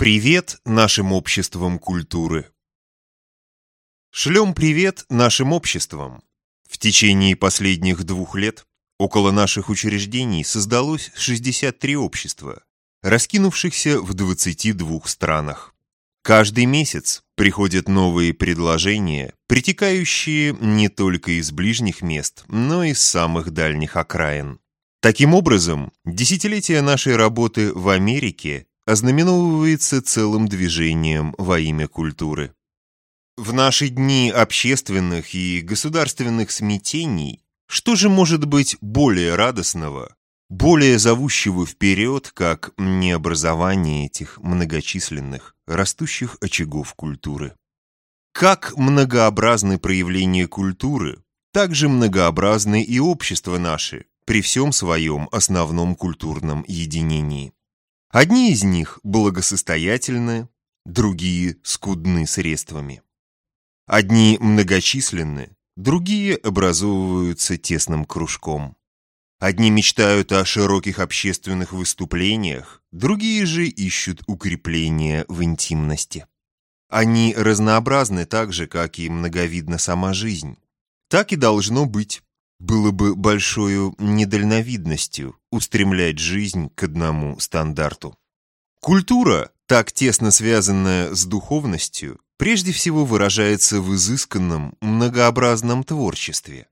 Привет нашим обществам культуры! Шлем привет нашим обществам! В течение последних двух лет около наших учреждений создалось 63 общества, раскинувшихся в 22 странах. Каждый месяц приходят новые предложения, притекающие не только из ближних мест, но и из самых дальних окраин. Таким образом, десятилетие нашей работы в Америке ознаменовывается целым движением во имя культуры. В наши дни общественных и государственных смятений что же может быть более радостного, более зовущего вперед, как необразование этих многочисленных, растущих очагов культуры? Как многообразны проявления культуры, так же многообразны и общества наши при всем своем основном культурном единении. Одни из них благосостоятельны, другие скудны средствами. Одни многочисленны, другие образовываются тесным кружком. Одни мечтают о широких общественных выступлениях, другие же ищут укрепления в интимности. Они разнообразны так же, как и многовидна сама жизнь. Так и должно быть. Было бы большой недальновидностью устремлять жизнь к одному стандарту. Культура, так тесно связанная с духовностью, прежде всего выражается в изысканном, многообразном творчестве.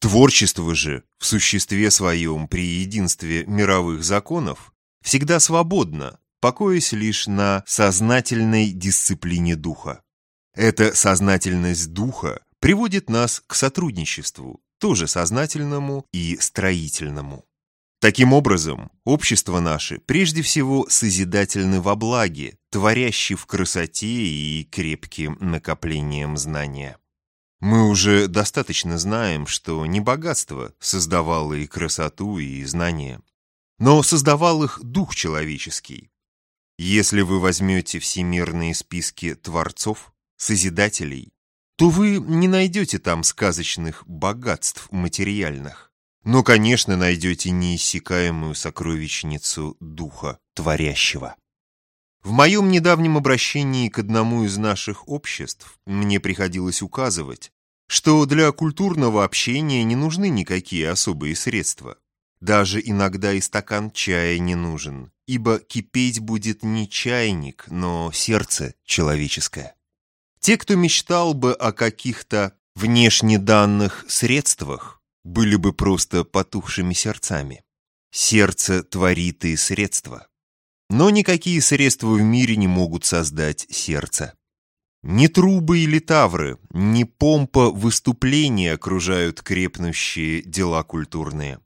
Творчество же, в существе своем при единстве мировых законов, всегда свободно, покоясь лишь на сознательной дисциплине духа. Эта сознательность духа приводит нас к сотрудничеству, тоже сознательному и строительному. Таким образом, общество наше прежде всего созидательны во благе, творящий в красоте и крепким накоплением знания. Мы уже достаточно знаем, что не богатство создавало и красоту, и знания, но создавал их дух человеческий. Если вы возьмете всемирные списки творцов, созидателей, то вы не найдете там сказочных богатств материальных, но, конечно, найдете неиссякаемую сокровищницу духа творящего. В моем недавнем обращении к одному из наших обществ мне приходилось указывать, что для культурного общения не нужны никакие особые средства. Даже иногда и стакан чая не нужен, ибо кипеть будет не чайник, но сердце человеческое. Те, кто мечтал бы о каких-то внешне данных средствах, были бы просто потухшими сердцами. Сердце творит и средства. Но никакие средства в мире не могут создать сердце. Ни трубы или тавры, ни помпа выступления окружают крепнущие дела культурные.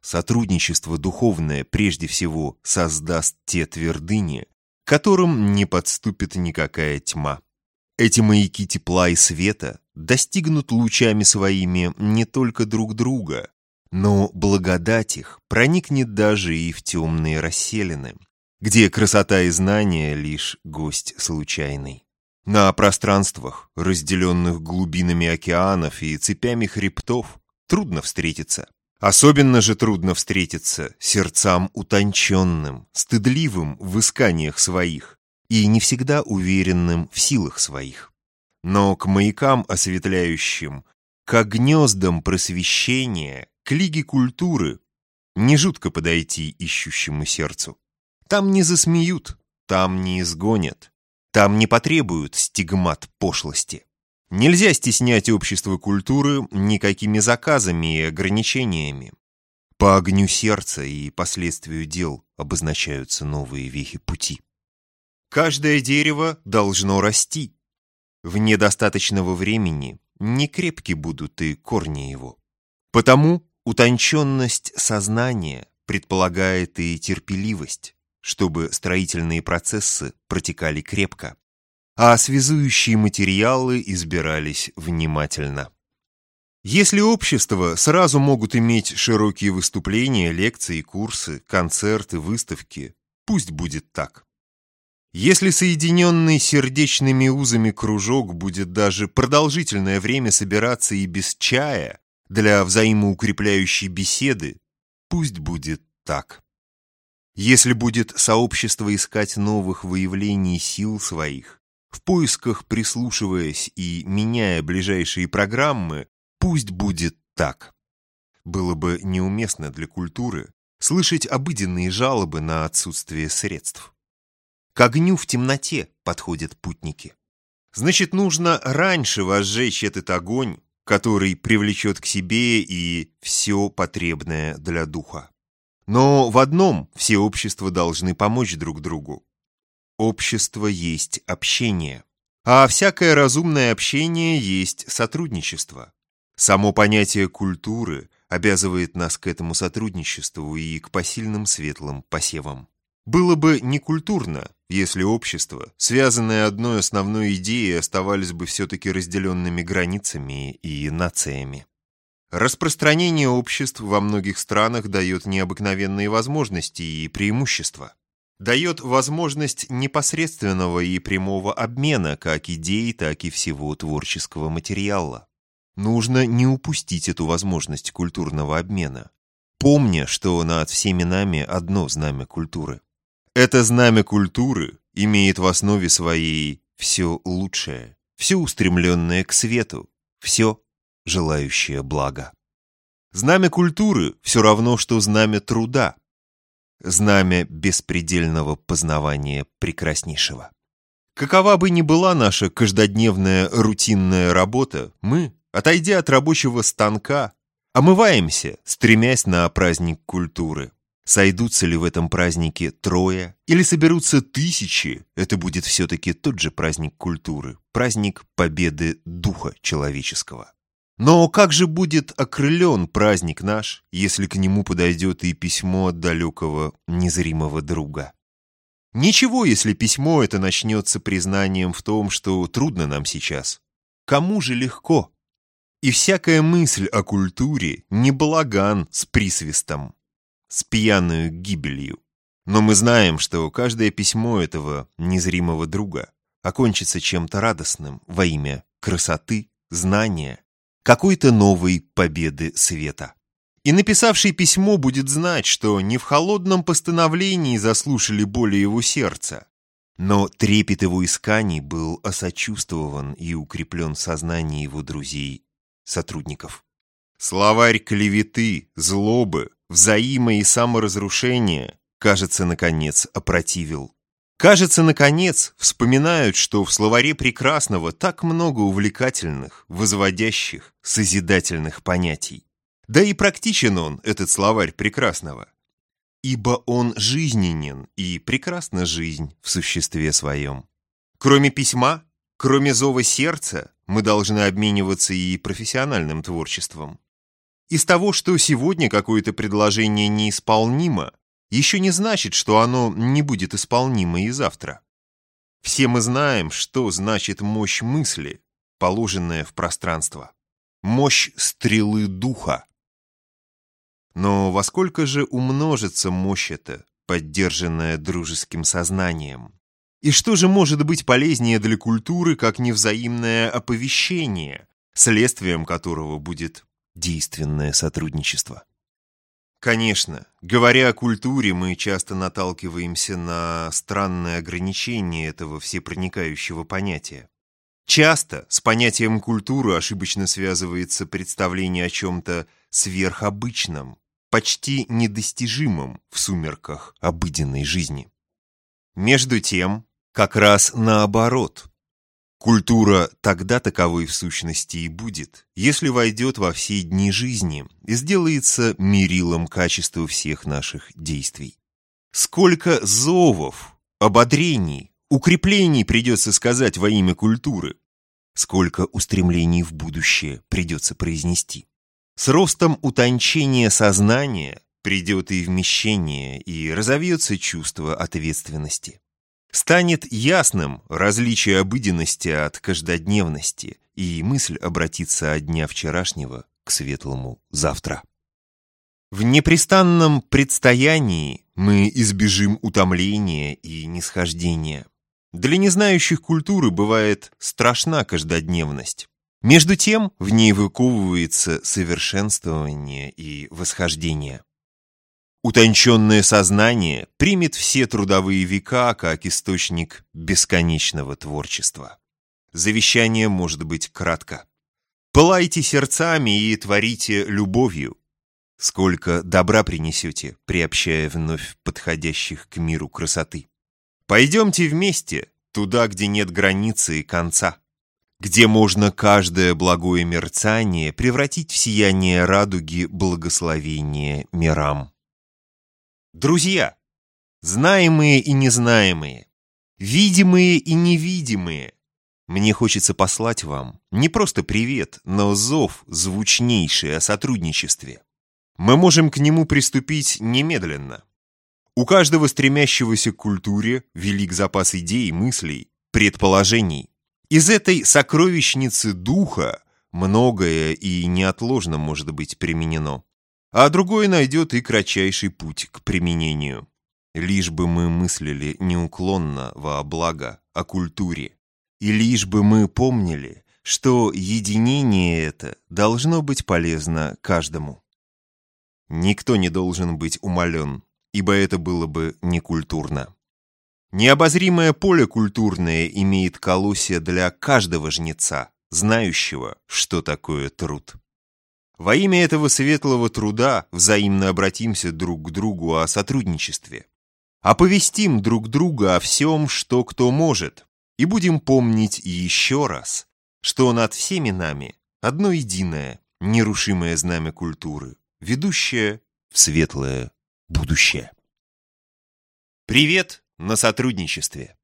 Сотрудничество духовное прежде всего создаст те твердыни, которым не подступит никакая тьма. Эти маяки тепла и света достигнут лучами своими не только друг друга, но благодать их проникнет даже и в темные расселины, где красота и знание лишь гость случайный. На пространствах, разделенных глубинами океанов и цепями хребтов, трудно встретиться. Особенно же трудно встретиться сердцам утонченным, стыдливым в исканиях своих, и не всегда уверенным в силах своих. Но к маякам осветляющим, к гнездам просвещения, к лиге культуры не жутко подойти ищущему сердцу. Там не засмеют, там не изгонят, там не потребуют стигмат пошлости. Нельзя стеснять общество культуры никакими заказами и ограничениями. По огню сердца и последствию дел обозначаются новые вехи пути. Каждое дерево должно расти. В недостаточного времени не крепки будут и корни его. Потому утонченность сознания предполагает и терпеливость, чтобы строительные процессы протекали крепко, а связующие материалы избирались внимательно. Если общества сразу могут иметь широкие выступления, лекции, курсы, концерты, выставки, пусть будет так. Если соединенный сердечными узами кружок будет даже продолжительное время собираться и без чая для взаимоукрепляющей беседы, пусть будет так. Если будет сообщество искать новых выявлений сил своих, в поисках прислушиваясь и меняя ближайшие программы, пусть будет так. Было бы неуместно для культуры слышать обыденные жалобы на отсутствие средств. К огню в темноте подходят путники. Значит, нужно раньше возжечь этот огонь, который привлечет к себе и все потребное для духа. Но в одном все общества должны помочь друг другу. Общество есть общение, а всякое разумное общение есть сотрудничество. Само понятие культуры обязывает нас к этому сотрудничеству и к посильным светлым посевам. Было бы некультурно, если общество, связанное одной основной идеей, оставались бы все-таки разделенными границами и нациями. Распространение обществ во многих странах дает необыкновенные возможности и преимущества. Дает возможность непосредственного и прямого обмена как идей, так и всего творческого материала. Нужно не упустить эту возможность культурного обмена, помня, что над всеми нами одно знамя культуры. Это знамя культуры имеет в основе своей все лучшее, все устремленное к свету, все желающее блага. Знамя культуры все равно, что знамя труда, знамя беспредельного познавания прекраснейшего. Какова бы ни была наша каждодневная рутинная работа, мы, отойдя от рабочего станка, омываемся, стремясь на праздник культуры. Сойдутся ли в этом празднике трое или соберутся тысячи, это будет все-таки тот же праздник культуры, праздник победы духа человеческого. Но как же будет окрылен праздник наш, если к нему подойдет и письмо от далекого незримого друга? Ничего, если письмо это начнется признанием в том, что трудно нам сейчас. Кому же легко? И всякая мысль о культуре не балаган с присвистом, с пьяную гибелью. Но мы знаем, что каждое письмо этого незримого друга окончится чем-то радостным во имя красоты, знания какой-то новой победы света. И написавший письмо будет знать, что не в холодном постановлении заслушали боли его сердца, но трепет его исканий был осочувствован и укреплен в сознании его друзей, сотрудников. Словарь клеветы, злобы, взаимо и саморазрушения, кажется, наконец, опротивил Кажется, наконец, вспоминают, что в словаре прекрасного так много увлекательных, возводящих, созидательных понятий. Да и практичен он, этот словарь прекрасного. Ибо он жизненен и прекрасна жизнь в существе своем. Кроме письма, кроме зова сердца, мы должны обмениваться и профессиональным творчеством. Из того, что сегодня какое-то предложение неисполнимо, еще не значит, что оно не будет исполнимо и завтра. Все мы знаем, что значит мощь мысли, положенная в пространство. Мощь стрелы духа. Но во сколько же умножится мощь эта, поддержанная дружеским сознанием? И что же может быть полезнее для культуры, как невзаимное оповещение, следствием которого будет действенное сотрудничество? Конечно, говоря о культуре, мы часто наталкиваемся на странное ограничение этого всепроникающего понятия. Часто с понятием культуры ошибочно связывается представление о чем-то сверхобычном, почти недостижимом в сумерках обыденной жизни. Между тем, как раз наоборот, Культура тогда таковой в сущности и будет, если войдет во все дни жизни и сделается мерилом качества всех наших действий. Сколько зовов, ободрений, укреплений придется сказать во имя культуры, сколько устремлений в будущее придется произнести. С ростом утончения сознания придет и вмещение, и разовьется чувство ответственности. Станет ясным различие обыденности от каждодневности, и мысль обратится от дня вчерашнего к светлому завтра. В непрестанном предстоянии мы избежим утомления и нисхождения. Для незнающих культуры бывает страшна каждодневность. Между тем в ней выковывается совершенствование и восхождение. Утонченное сознание примет все трудовые века как источник бесконечного творчества. Завещание может быть кратко. Пылайте сердцами и творите любовью. Сколько добра принесете, приобщая вновь подходящих к миру красоты. Пойдемте вместе туда, где нет границы и конца, где можно каждое благое мерцание превратить в сияние радуги благословения мирам. Друзья, знаемые и незнаемые, видимые и невидимые, мне хочется послать вам не просто привет, но зов, звучнейший о сотрудничестве. Мы можем к нему приступить немедленно. У каждого стремящегося к культуре велик запас идей, мыслей, предположений. Из этой сокровищницы духа многое и неотложно может быть применено а другой найдет и кратчайший путь к применению. Лишь бы мы мыслили неуклонно во благо о культуре, и лишь бы мы помнили, что единение это должно быть полезно каждому. Никто не должен быть умолен, ибо это было бы некультурно. Необозримое поле культурное имеет колосья для каждого жнеца, знающего, что такое труд. Во имя этого светлого труда взаимно обратимся друг к другу о сотрудничестве. Оповестим друг друга о всем, что кто может, и будем помнить еще раз, что над всеми нами одно единое, нерушимое знамя культуры, ведущее в светлое будущее. Привет на сотрудничестве!